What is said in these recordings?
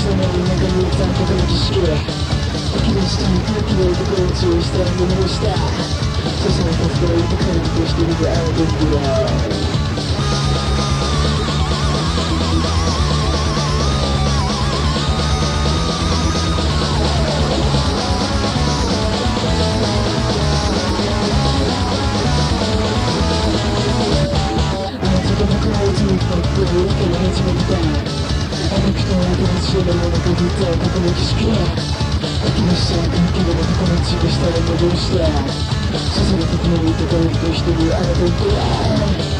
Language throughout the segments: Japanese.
つの中に残酷な儀式吐き出した空気の男を注意したら見したささやか深いと感じとしてるあの時はあな。たが僕のうちにパッと受け始めたあの人は新しいものか実はここの儀式吐きました空気の男の血が下に戻したささやか深いと感じとしてるあの時は「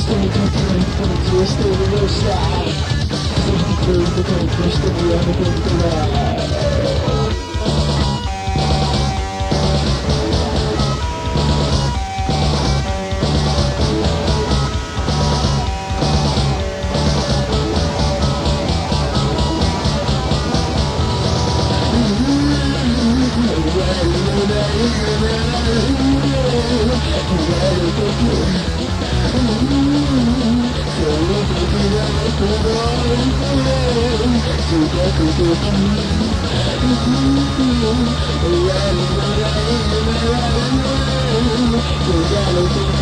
stay concerned for the tourist on the roadside. Some people in the country still everything to lie. Around the